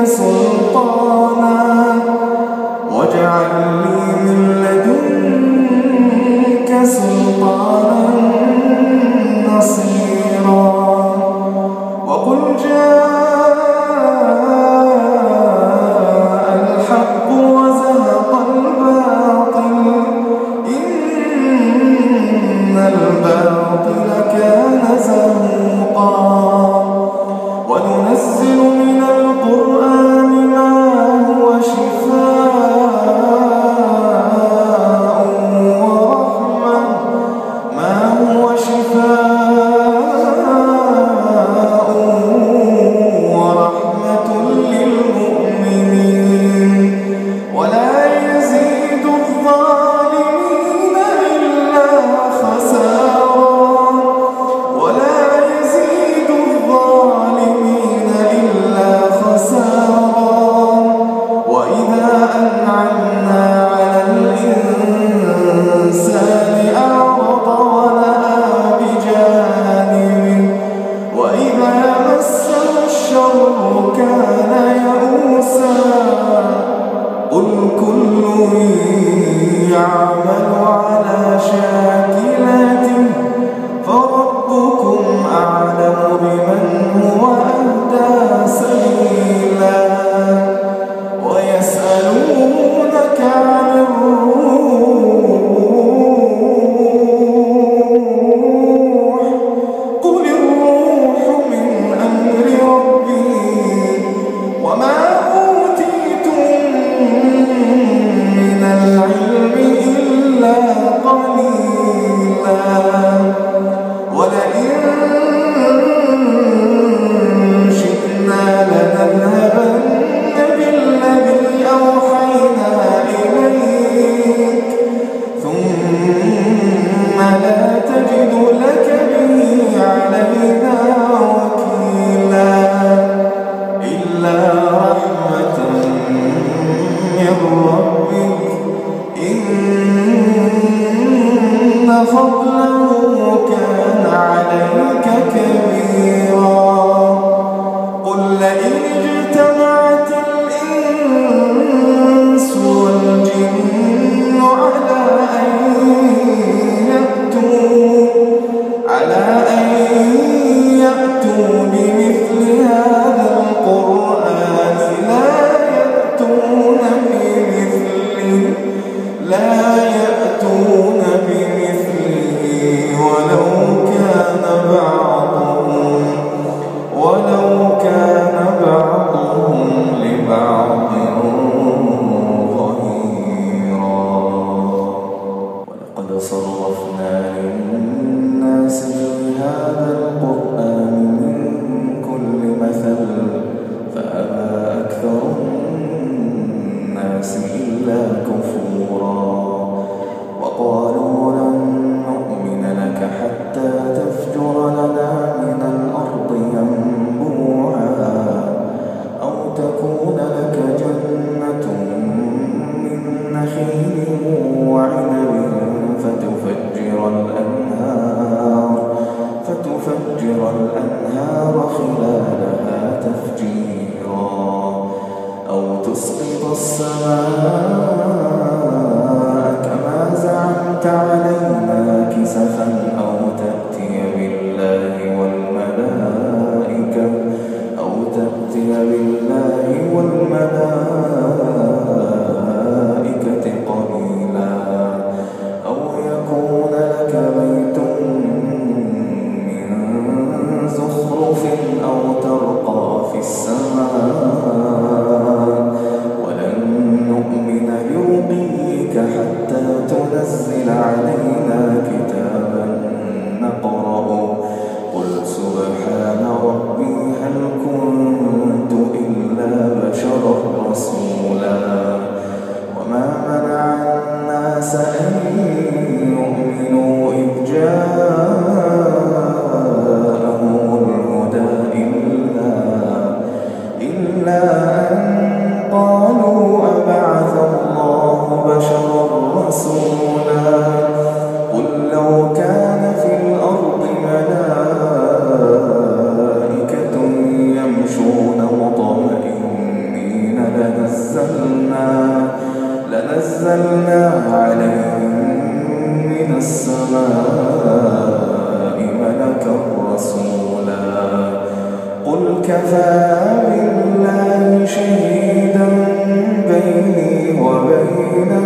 canção. مأواهم جهنم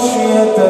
خشية